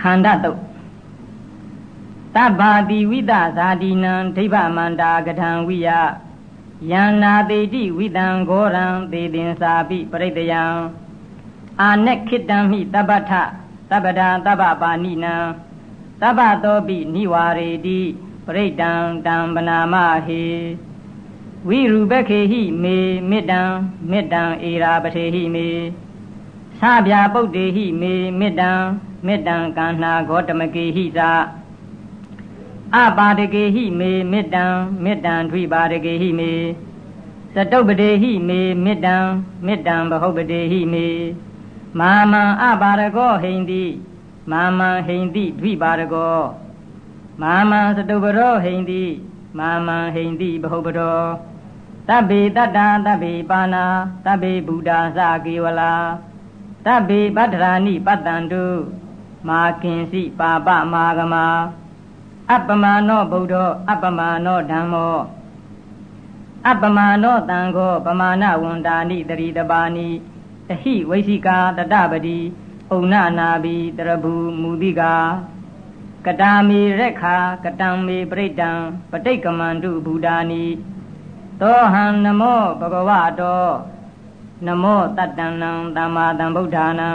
ခန္ဓာတုတ်တဗ္ဗာတိဝိသဇာတိနံဒိဗ္ဗမန္တာကထံဝိယယန္နာတိတိဝိတံဂောရံသေတင်စာပိပရိတယံအာနခိတံမိတပ္ပထတပ္ပဒာတပ္ပပါဏိနံတပ္ပသောပိနိဝါရေတိပရိတံတံပနာမဟေဝိရူပခေဟိမေမေတ္တံမေတ္တံဧရာပထေဟိမေ သဗျာပုတ်တေဟိမေမေတ္တံမေတ္တံကန္နာဂောတမကေဟိသာအပါဒကေဟိမေမေတ္တံမေတ္တံဒွိပါဒကေဟိမေသတုပတေဟိမေမေတ္တံမေတ္တံဘဟုပတေဟိမေမာမံအပါရကောဟိန္တိမာမံဟိန္တိဒွိပါရကောမာမံသတုပရောဟိန္တိမာမံဟိန္တိဘဟုပတောတဗ္ဗေတတ္တာတဗ္ဗေပါဏာတဗ္ဗေဘုဒ္ဓသကေဝလာ တဗ္ဗေပတ္တရာနိပတ္တန္တုမာကင်စီပါပမာဂမအပ္ပမာနောဗုဒ္ဓောအပ္ပမာနောဓမ္မောအပ္ပမာနောတံဃောပမာဏဝန္တာနိတရိတပါဏိတဟိဝိသိကာတတပတိဥဏနာဘိတရဘူးမူတိကာကတာမီရက်ခာကတံမေပရိတံပဋိက္ကမန္တုဘူတာနိသောဟံနမောဘဂဝတော နမောတတ္တံသမ္မာသမ္ဗုဒ္ဓါနံ